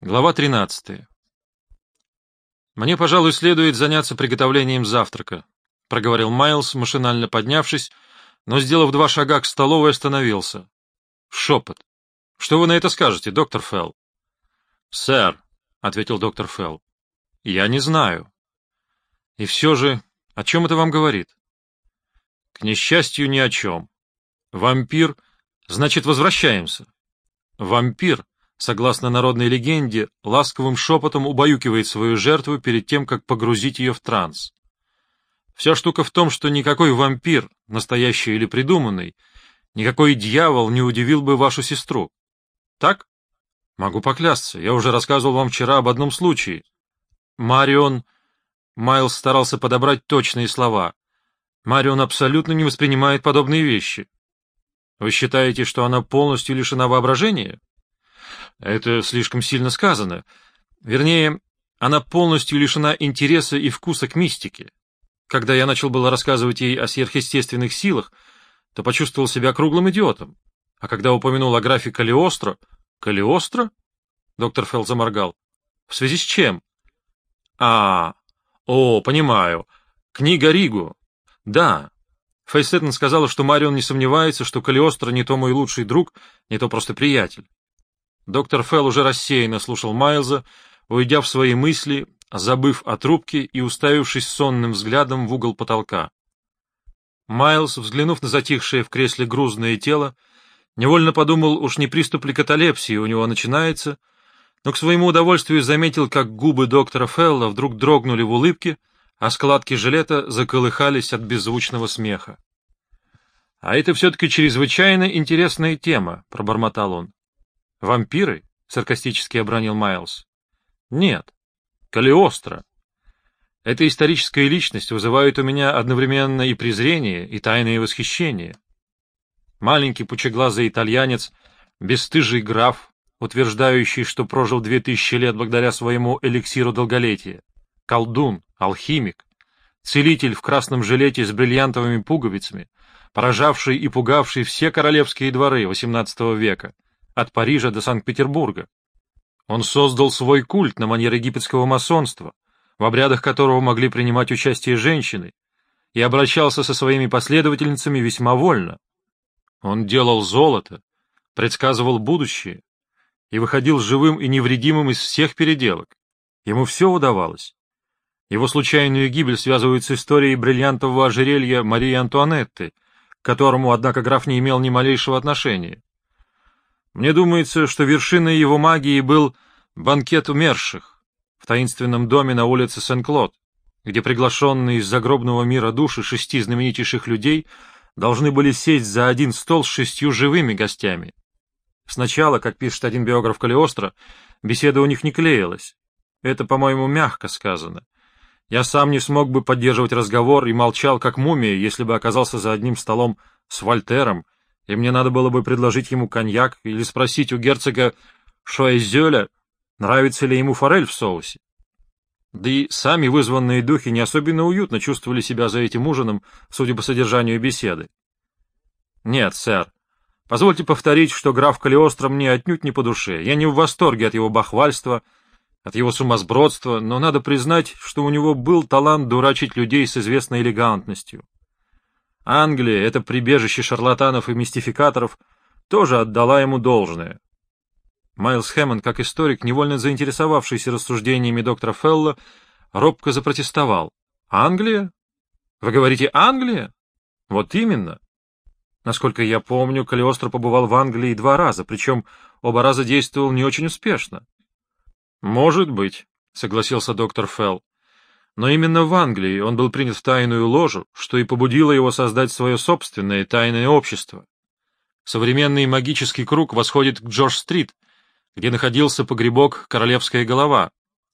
Глава 13. «Мне, пожалуй, следует заняться приготовлением завтрака», — проговорил Майлз, машинально поднявшись, но, сделав два шага к столовой, остановился. Шепот. «Что вы на это скажете, доктор Фелл?» «Сэр», — ответил доктор Фелл, — «я не знаю». «И все же, о чем это вам говорит?» «К несчастью, ни о чем. Вампир, значит, возвращаемся. Вампир — согласно народной легенде, ласковым шепотом убаюкивает свою жертву перед тем, как погрузить ее в транс. Вся штука в том, что никакой вампир, настоящий или придуманный, никакой дьявол не удивил бы вашу сестру. Так? Могу поклясться, я уже рассказывал вам вчера об одном случае. Марион... Майлз старался подобрать точные слова. Марион абсолютно не воспринимает подобные вещи. Вы считаете, что она полностью лишена воображения? Это слишком сильно сказано. Вернее, она полностью лишена интереса и вкуса к мистике. Когда я начал было рассказывать ей о сверхъестественных силах, то почувствовал себя круглым идиотом. А когда упомянул о графе Калиостро... Калиостро? Доктор Фелл заморгал. В связи с чем? А, о, понимаю. Книга Ригу. Да. Фейсеттен сказала, что Марион не сомневается, что Калиостро не то мой лучший друг, не то просто приятель. Доктор Фелл уже рассеянно слушал Майлза, уйдя в свои мысли, забыв о трубке и уставившись сонным взглядом в угол потолка. Майлз, взглянув на затихшее в кресле грузное тело, невольно подумал, уж не приступ ли каталепсии у него начинается, но к своему удовольствию заметил, как губы доктора Фелла вдруг дрогнули в улыбке, а складки жилета заколыхались от беззвучного смеха. — А это все-таки чрезвычайно интересная тема, — пробормотал он. «Вампиры?» — саркастически обронил Майлз. «Нет. Калиостро. Эта историческая личность вызывает у меня одновременно и презрение, и тайное восхищение. Маленький пучеглазый итальянец, бесстыжий граф, утверждающий, что прожил две тысячи лет благодаря своему эликсиру долголетия, колдун, алхимик, целитель в красном жилете с бриллиантовыми пуговицами, поражавший и пугавший все королевские дворы XVIII века — от Парижа до Санкт-Петербурга. Он создал свой культ на манер египетского масонства, в обрядах которого могли принимать участие женщины, и обращался со своими последовательницами весьма вольно. Он делал золото, предсказывал будущее и выходил живым и невредимым из всех переделок. Ему все удавалось. Его случайную гибель связывают с историей бриллиантового ожерелья Марии Антуанетты, к которому, однако, граф не имел ни малейшего отношения. Мне думается, что вершиной его магии был банкет умерших в таинственном доме на улице Сен-Клод, где приглашенные из загробного мира души шести знаменитейших людей должны были сесть за один стол с шестью живыми гостями. Сначала, как пишет один биограф Калиостро, беседа у них не клеилась. Это, по-моему, мягко сказано. Я сам не смог бы поддерживать разговор и молчал, как мумия, если бы оказался за одним столом с Вольтером и мне надо было бы предложить ему коньяк или спросить у герцога Шуайзёля, нравится ли ему форель в соусе. Да и сами вызванные духи не особенно уютно чувствовали себя за этим ужином, судя по содержанию беседы. Нет, сэр. Позвольте повторить, что граф Калиостро мне отнюдь не по душе. Я не в восторге от его бахвальства, от его сумасбродства, но надо признать, что у него был талант дурачить людей с известной элегантностью. Англия, это прибежище шарлатанов и мистификаторов, тоже отдала ему должное. Майлз Хэммонд, как историк, невольно заинтересовавшийся рассуждениями доктора Фелла, робко запротестовал. «Англия? Вы говорите Англия? Вот именно!» Насколько я помню, Калиостро побывал в Англии два раза, причем оба раза действовал не очень успешно. — Может быть, — согласился доктор Фелл. Но именно в Англии он был принят в тайную ложу, что и побудило его создать свое собственное тайное общество. Современный магический круг восходит к Джордж-стрит, где находился погребок «Королевская голова»,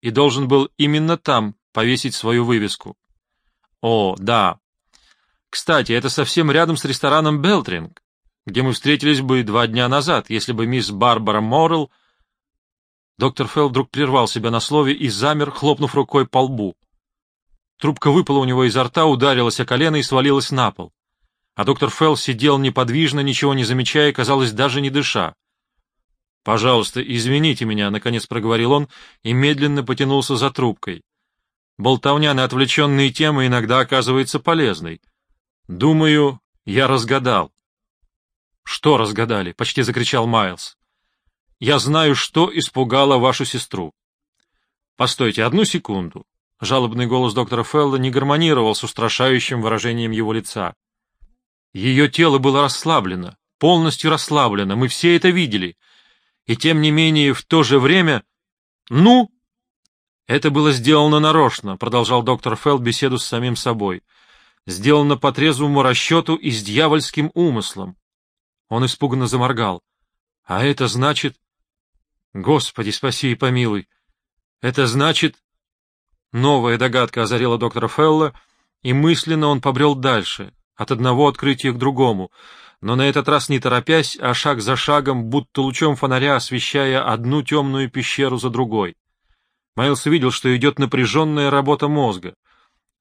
и должен был именно там повесить свою вывеску. О, да. Кстати, это совсем рядом с рестораном «Белтринг», где мы встретились бы два дня назад, если бы мисс Барбара Моррелл... Доктор Фелл вдруг прервал себя на слове и замер, хлопнув рукой по лбу. Трубка выпала у него изо рта, ударилась о колено и свалилась на пол. А доктор Фелл сидел неподвижно, ничего не замечая, казалось, даже не дыша. «Пожалуйста, извините меня», — наконец проговорил он и медленно потянулся за трубкой. Болтовня на отвлеченные темы иногда оказывается полезной. Думаю, я разгадал. «Что разгадали?» — почти закричал Майлз. «Я знаю, что испугало вашу сестру». «Постойте, одну секунду». Жалобный голос доктора Фелла не гармонировал с устрашающим выражением его лица. Ее тело было расслаблено, полностью расслаблено, мы все это видели. И тем не менее, в то же время... Ну? Это было сделано нарочно, продолжал доктор Фелл беседу с самим собой. Сделано по трезвому расчету и с дьявольским умыслом. Он испуганно заморгал. А это значит... Господи, спаси и помилуй. Это значит... Новая догадка озарила доктора Фелла, и мысленно он побрел дальше, от одного открытия к другому, но на этот раз не торопясь, а шаг за шагом, будто лучом фонаря освещая одну темную пещеру за другой. Майлз видел, что идет напряженная работа мозга.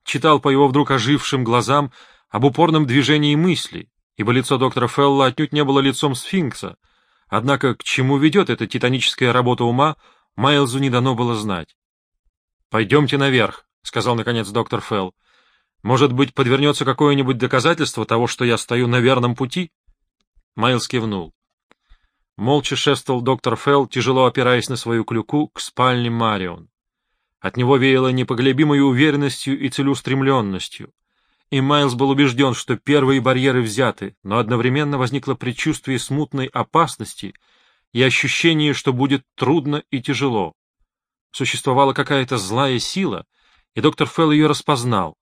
Читал по его вдруг ожившим глазам об упорном движении мыслей, ибо лицо доктора Фелла отнюдь не было лицом сфинкса. Однако к чему ведет эта титаническая работа ума, Майлзу не дано было знать. — Пойдемте наверх, — сказал наконец доктор Фелл. Может быть, подвернется какое-нибудь доказательство того, что я стою на верном пути? Майлз кивнул. Молча шествовал доктор Фелл, тяжело опираясь на свою клюку, к спальне Марион. От него веяло непоглебимой уверенностью и целеустремленностью. И Майлз был убежден, что первые барьеры взяты, но одновременно возникло предчувствие смутной опасности и ощущение, что будет трудно и тяжело. Существовала какая-то злая сила, и доктор Фелл ее распознал.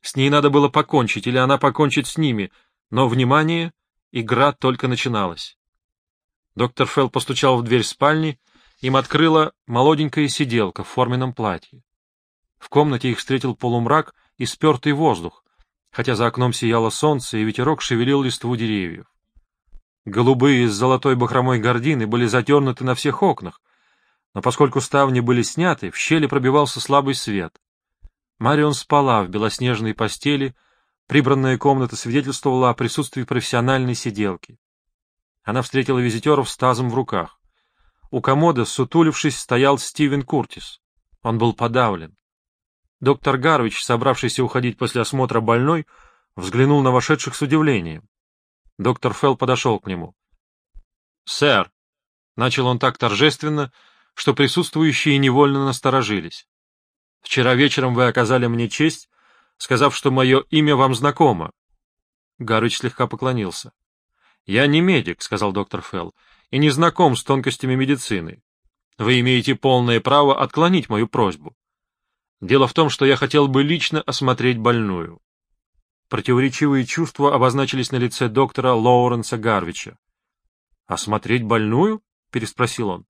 С ней надо было покончить, или она покончит с ними, но, внимание, игра только начиналась. Доктор Фелл постучал в дверь спальни, им открыла молоденькая сиделка в форменном платье. В комнате их встретил полумрак и спертый воздух, хотя за окном сияло солнце, и ветерок шевелил листву деревьев. Голубые с золотой бахромой гардины были затернуты на всех окнах, но поскольку ставни были сняты, в щели пробивался слабый свет. Марион спала в белоснежной постели, прибранная комната свидетельствовала о присутствии профессиональной сиделки. Она встретила визитеров с тазом в руках. У комода, сутулившись, стоял Стивен Куртис. Он был подавлен. Доктор Гарвич, собравшийся уходить после осмотра больной, взглянул на вошедших с удивлением. Доктор Фелл подошел к нему. — Сэр! — начал он так торжественно, что присутствующие невольно насторожились. Вчера вечером вы оказали мне честь, сказав, что мое имя вам знакомо. Гарыч слегка поклонился. — Я не медик, — сказал доктор Фелл, — и не знаком с тонкостями медицины. Вы имеете полное право отклонить мою просьбу. Дело в том, что я хотел бы лично осмотреть больную. Противоречивые чувства обозначились на лице доктора Лоуренса Гарвича. — Осмотреть больную? — переспросил он. —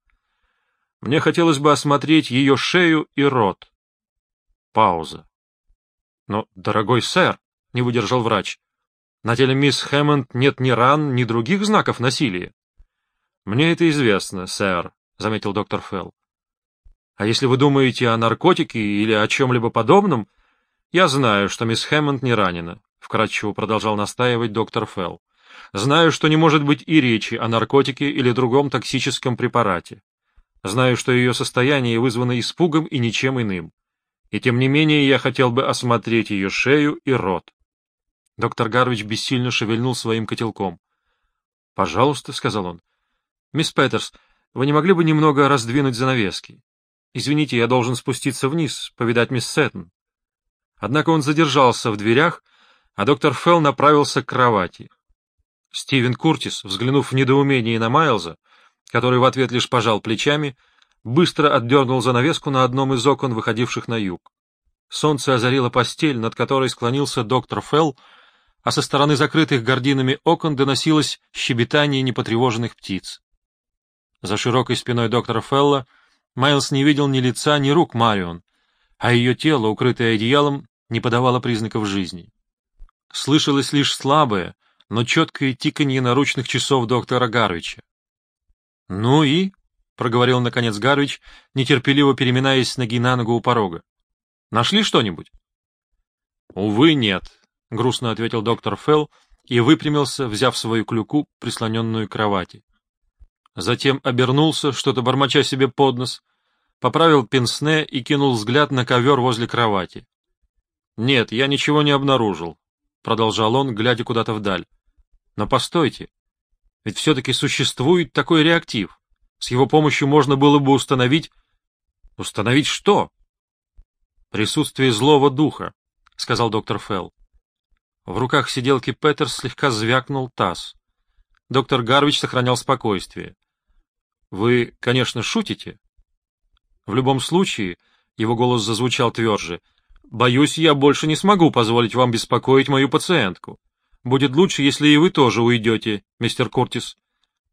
Мне хотелось бы осмотреть ее шею и рот. Пауза. «Но, дорогой сэр», — не выдержал врач, — «на теле мисс Хэммонд нет ни ран, ни других знаков насилия». «Мне это известно, сэр», — заметил доктор Фелл. «А если вы думаете о наркотике или о чем-либо подобном, я знаю, что мисс Хэммонд не ранена», — вкратчиво продолжал настаивать доктор Фелл. «Знаю, что не может быть и речи о наркотике или другом токсическом препарате. Знаю, что ее состояние вызвано испугом и ничем иным и тем не менее я хотел бы осмотреть ее шею и рот. Доктор Гарвич бессильно шевельнул своим котелком. — Пожалуйста, — сказал он. — Мисс Петерс, вы не могли бы немного раздвинуть занавески? Извините, я должен спуститься вниз, повидать мисс Сэттон. Однако он задержался в дверях, а доктор Фелл направился к кровати. Стивен Куртис, взглянув в недоумение на Майлза, который в ответ лишь пожал плечами, — быстро отдернул занавеску на одном из окон, выходивших на юг. Солнце озарило постель, над которой склонился доктор Фелл, а со стороны закрытых гординами окон доносилось щебетание непотревоженных птиц. За широкой спиной доктора Фелла Майлз не видел ни лица, ни рук Марион, а ее тело, укрытое одеялом, не подавало признаков жизни. Слышалось лишь слабое, но четкое тиканье наручных часов доктора Гарвича. — Ну и? проговорил наконец Гарвич, нетерпеливо переминаясь с ноги на ногу у порога. Нашли что-нибудь? Увы, нет, грустно ответил доктор Фелл и выпрямился, взяв свою клюку, прислоненную к кровати. Затем обернулся, что-то бормоча себе под нос, поправил пенсне и кинул взгляд на ковер возле кровати. — Нет, я ничего не обнаружил, — продолжал он, глядя куда-то вдаль. — Но постойте, ведь все-таки существует такой реактив. С его помощью можно было бы установить... Установить что? Присутствие злого духа, — сказал доктор Фелл. В руках сиделки Петерс слегка звякнул таз. Доктор Гарвич сохранял спокойствие. — Вы, конечно, шутите? В любом случае, его голос зазвучал тверже, — боюсь, я больше не смогу позволить вам беспокоить мою пациентку. Будет лучше, если и вы тоже уйдете, мистер Куртис.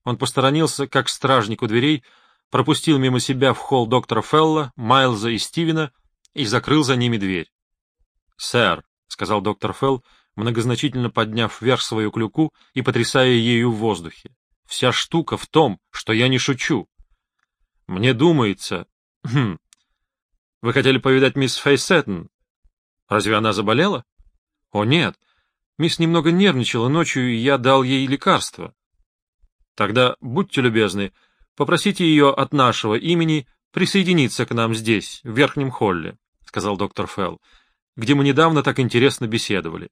Он посторонился, как стражник у дверей, пропустил мимо себя в холл доктора Фелла, Майлза и Стивена и закрыл за ними дверь. — Сэр, — сказал доктор Фелл, многозначительно подняв вверх свою клюку и потрясая ею в воздухе, — вся штука в том, что я не шучу. Мне думается... Хм. Вы хотели повидать мисс Фейсеттон? Разве она заболела? О, нет. Мисс немного нервничала ночью, и я дал ей лекарство. Тогда, будьте любезны, попросите ее от нашего имени присоединиться к нам здесь, в верхнем холле, — сказал доктор Фелл, — где мы недавно так интересно беседовали.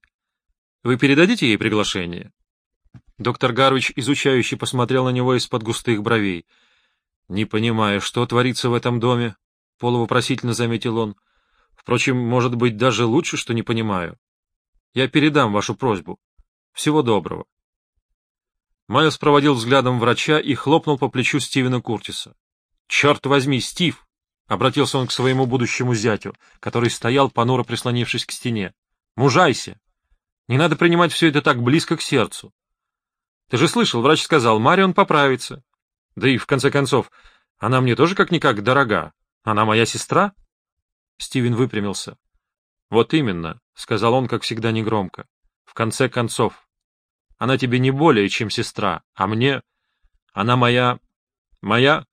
Вы передадите ей приглашение? Доктор Гарвич изучающе посмотрел на него из-под густых бровей. — Не понимаю, что творится в этом доме, — полувопросительно заметил он. — Впрочем, может быть, даже лучше, что не понимаю. Я передам вашу просьбу. Всего доброго. Майлз проводил взглядом врача и хлопнул по плечу Стивена Куртиса. — Черт возьми, Стив! — обратился он к своему будущему зятю, который стоял, понуро прислонившись к стене. — Мужайся! Не надо принимать все это так близко к сердцу. Ты же слышал, врач сказал, Марион поправится. Да и, в конце концов, она мне тоже как-никак дорога. Она моя сестра? Стивен выпрямился. — Вот именно, — сказал он, как всегда, негромко. — В конце концов, она тебе не более, чем сестра, а мне... Она моя... моя...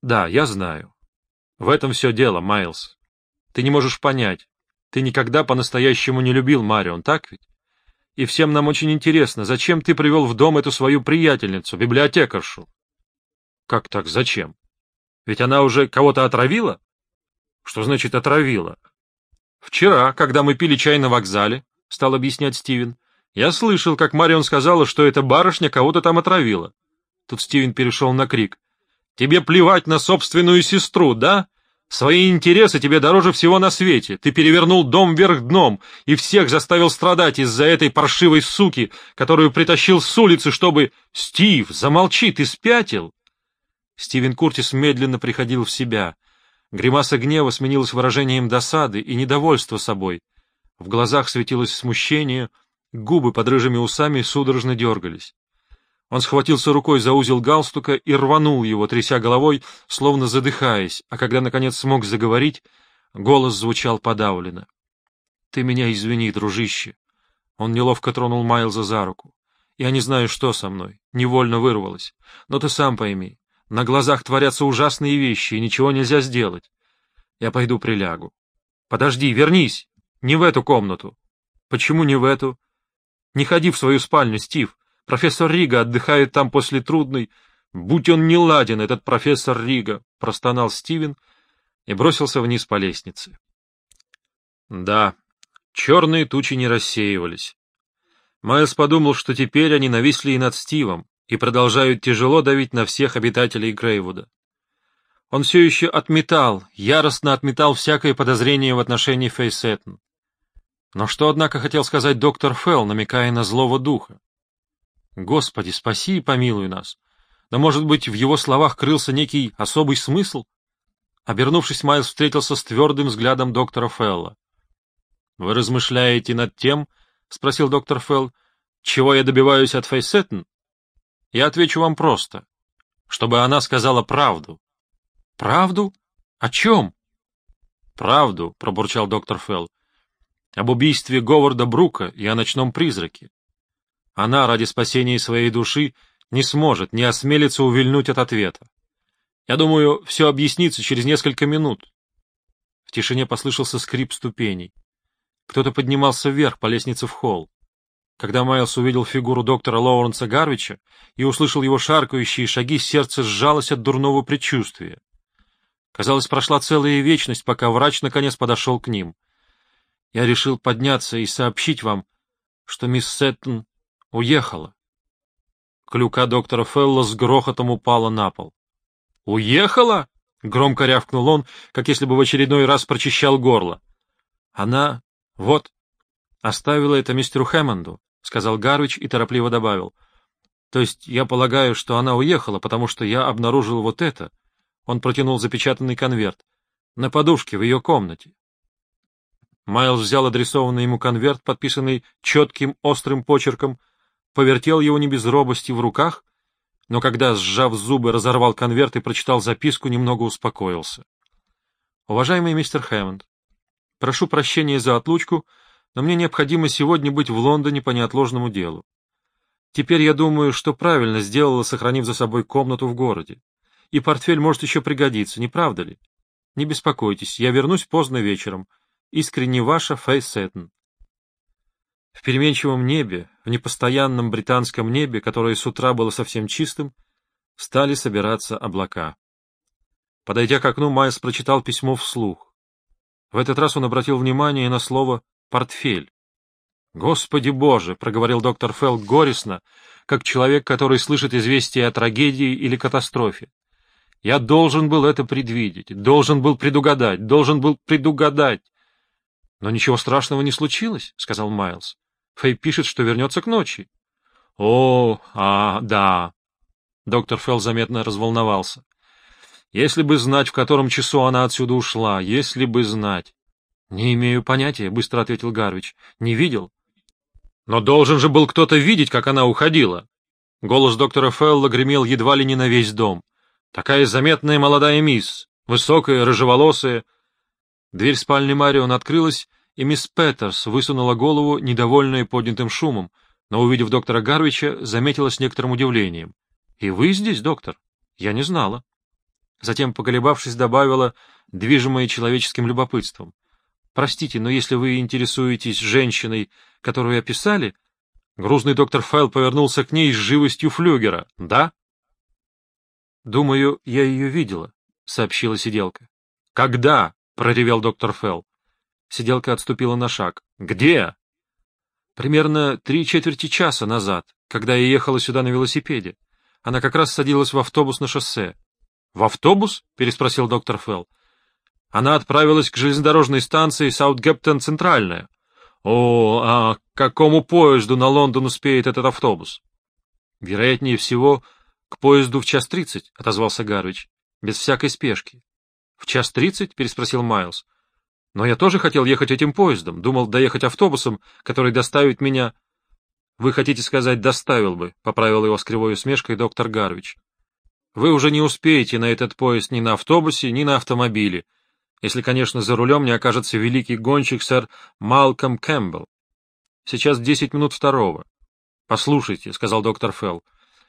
Да, я знаю. В этом все дело, Майлз. Ты не можешь понять. Ты никогда по-настоящему не любил Марион, так ведь? И всем нам очень интересно, зачем ты привел в дом эту свою приятельницу, библиотекаршу? Как так, зачем? Ведь она уже кого-то отравила? Что значит отравила? Вчера, когда мы пили чай на вокзале, — стал объяснять Стивен, я слышал, как Марион сказала, что эта барышня кого-то там отравила. Тут Стивен перешел на крик. «Тебе плевать на собственную сестру, да? Свои интересы тебе дороже всего на свете. Ты перевернул дом вверх дном и всех заставил страдать из-за этой паршивой суки, которую притащил с улицы, чтобы... Стив, замолчи, ты спятил!» Стивен Куртис медленно приходил в себя. Гримаса гнева сменилась выражением досады и недовольства собой. В глазах светилось смущение — Губы под рыжими усами судорожно дергались. Он схватился рукой за узел галстука и рванул его, тряся головой, словно задыхаясь, а когда, наконец, смог заговорить, голос звучал подавленно. — Ты меня извини, дружище. Он неловко тронул Майлза за руку. Я не знаю, что со мной. Невольно вырвалось. Но ты сам пойми. На глазах творятся ужасные вещи, и ничего нельзя сделать. Я пойду прилягу. Подожди, вернись. Не в эту комнату. Почему не в эту? Не ходи в свою спальню, Стив. Профессор Рига отдыхает там после трудной... Будь он не ладен, этот профессор Рига, — простонал Стивен и бросился вниз по лестнице. Да, черные тучи не рассеивались. Майлз подумал, что теперь они нависли и над Стивом и продолжают тяжело давить на всех обитателей Грейвуда. Он все еще отметал, яростно отметал всякое подозрение в отношении Фейсеттон. Но что, однако, хотел сказать доктор Фелл, намекая на злого духа? Господи, спаси и помилуй нас. Да, может быть, в его словах крылся некий особый смысл? Обернувшись, Майлз встретился с твердым взглядом доктора Фелла. — Вы размышляете над тем, — спросил доктор Фелл, — чего я добиваюсь от Фейсеттен? Я отвечу вам просто. Чтобы она сказала правду. — Правду? О чем? — Правду, — пробурчал доктор Фелл об убийстве Говарда Брука и о ночном призраке. Она ради спасения своей души не сможет, не осмелится увильнуть от ответа. Я думаю, все объяснится через несколько минут. В тишине послышался скрип ступеней. Кто-то поднимался вверх по лестнице в холл. Когда Майлз увидел фигуру доктора Лоуренса Гарвича и услышал его шаркающие шаги, сердце сжалось от дурного предчувствия. Казалось, прошла целая вечность, пока врач наконец подошел к ним. Я решил подняться и сообщить вам, что мисс Сеттон уехала. Клюка доктора Фелла с грохотом упала на пол. — Уехала? — громко рявкнул он, как если бы в очередной раз прочищал горло. — Она... вот... оставила это мистеру Хэммонду, — сказал Гарвич и торопливо добавил. — То есть я полагаю, что она уехала, потому что я обнаружил вот это. Он протянул запечатанный конверт. На подушке в ее комнате. Майлз взял адресованный ему конверт, подписанный четким острым почерком, повертел его не без робости в руках, но когда, сжав зубы, разорвал конверт и прочитал записку, немного успокоился. «Уважаемый мистер Хэммонд, прошу прощения за отлучку, но мне необходимо сегодня быть в Лондоне по неотложному делу. Теперь я думаю, что правильно сделала, сохранив за собой комнату в городе. И портфель может еще пригодиться, не правда ли? Не беспокойтесь, я вернусь поздно вечером. Искренне ваша Фэй Сэттон. В переменчивом небе, в непостоянном британском небе, которое с утра было совсем чистым, стали собираться облака. Подойдя к окну, Майс прочитал письмо вслух. В этот раз он обратил внимание на слово «портфель». «Господи Боже!» — проговорил доктор Фелл горестно, как человек, который слышит известие о трагедии или катастрофе. «Я должен был это предвидеть, должен был предугадать, должен был предугадать. Но ничего страшного не случилось, — сказал Майлз. Фэй пишет, что вернется к ночи. — О, а, да. Доктор Фелл заметно разволновался. — Если бы знать, в котором часу она отсюда ушла, если бы знать. — Не имею понятия, — быстро ответил Гарвич. — Не видел. — Но должен же был кто-то видеть, как она уходила. Голос доктора Фелла гремел едва ли не на весь дом. Такая заметная молодая мисс, высокая, рыжеволосая, Дверь спальни Марион открылась, и мисс Петерс высунула голову, недовольная поднятым шумом, но, увидев доктора Гарвича, заметила с некоторым удивлением. — И вы здесь, доктор? Я не знала. Затем, поколебавшись, добавила, движимая человеческим любопытством. — Простите, но если вы интересуетесь женщиной, которую описали... Грузный доктор Файл повернулся к ней с живостью флюгера. — Да? — Думаю, я ее видела, — сообщила сиделка. — Когда? — проревел доктор Фелл. Сиделка отступила на шаг. «Где?» «Примерно три четверти часа назад, когда я ехала сюда на велосипеде. Она как раз садилась в автобус на шоссе». «В автобус?» — переспросил доктор Фелл. «Она отправилась к железнодорожной станции Саутгемптон-Центральная». «О, а к какому поезду на Лондон успеет этот автобус?» «Вероятнее всего, к поезду в час тридцать», — отозвался Гарвич, — «без всякой спешки». — В час тридцать? — переспросил Майлз. — Но я тоже хотел ехать этим поездом, думал доехать автобусом, который доставит меня... — Вы хотите сказать «доставил бы», — поправил его с кривой усмешкой доктор Гарвич. — Вы уже не успеете на этот поезд ни на автобусе, ни на автомобиле, если, конечно, за рулем не окажется великий гонщик сэр Малком Кэмпбелл. Сейчас десять минут второго. — Послушайте, — сказал доктор Фелл.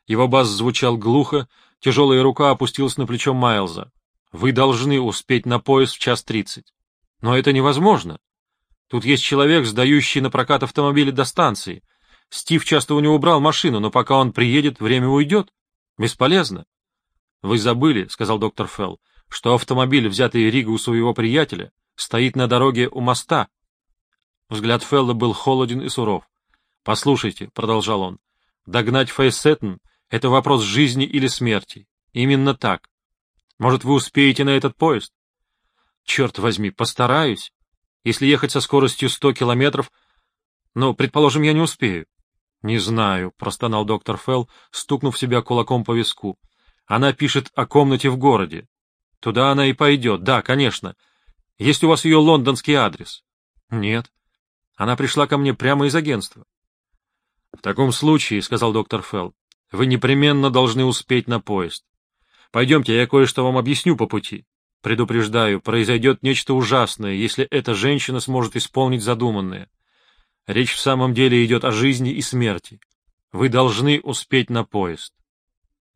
Его бас звучал глухо, тяжелая рука опустилась на плечо Майлза. Вы должны успеть на поезд в час тридцать. Но это невозможно. Тут есть человек, сдающий на прокат автомобили до станции. Стив часто у него брал машину, но пока он приедет, время уйдет. Бесполезно. — Вы забыли, — сказал доктор Фелл, — что автомобиль, взятый Рига у своего приятеля, стоит на дороге у моста. Взгляд Фелла был холоден и суров. — Послушайте, — продолжал он, — догнать Фейсеттен — это вопрос жизни или смерти. Именно так. Может, вы успеете на этот поезд? Черт возьми, постараюсь. Если ехать со скоростью сто километров... Но, предположим, я не успею. Не знаю, — простонал доктор Фелл, стукнув себя кулаком по виску. Она пишет о комнате в городе. Туда она и пойдет, да, конечно. Есть у вас ее лондонский адрес? Нет. Она пришла ко мне прямо из агентства. — В таком случае, — сказал доктор Фелл, — вы непременно должны успеть на поезд. Пойдемте, я кое-что вам объясню по пути. Предупреждаю, произойдет нечто ужасное, если эта женщина сможет исполнить задуманное. Речь в самом деле идет о жизни и смерти. Вы должны успеть на поезд.